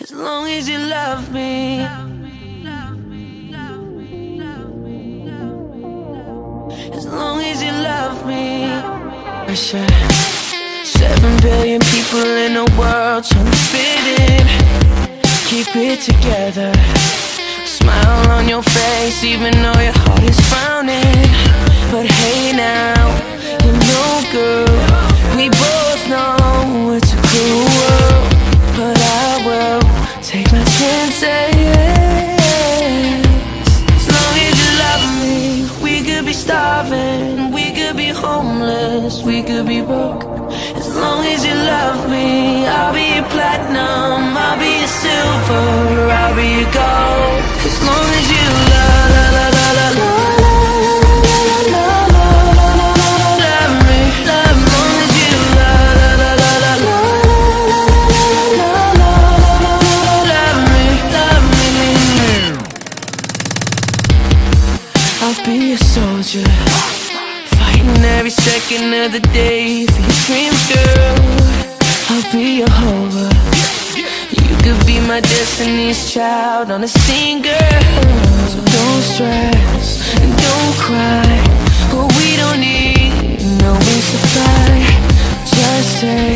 As long as you love me. As long as you love me. I said, seven billion people in the world trying to fit in. Keep it together. Smile on your face, take my chances. As long as you love me, we could be starving, we could be homeless, we could be broke. As long as you love me, I'll be your platinum, I'll be your silver, I'll be your gold. As long be a soldier. Fighting every second of the day for your dreams, girl. I'll be your hover You could be my destiny's child on a singer. So don't stress and don't cry. What we don't need, no we supply Just say.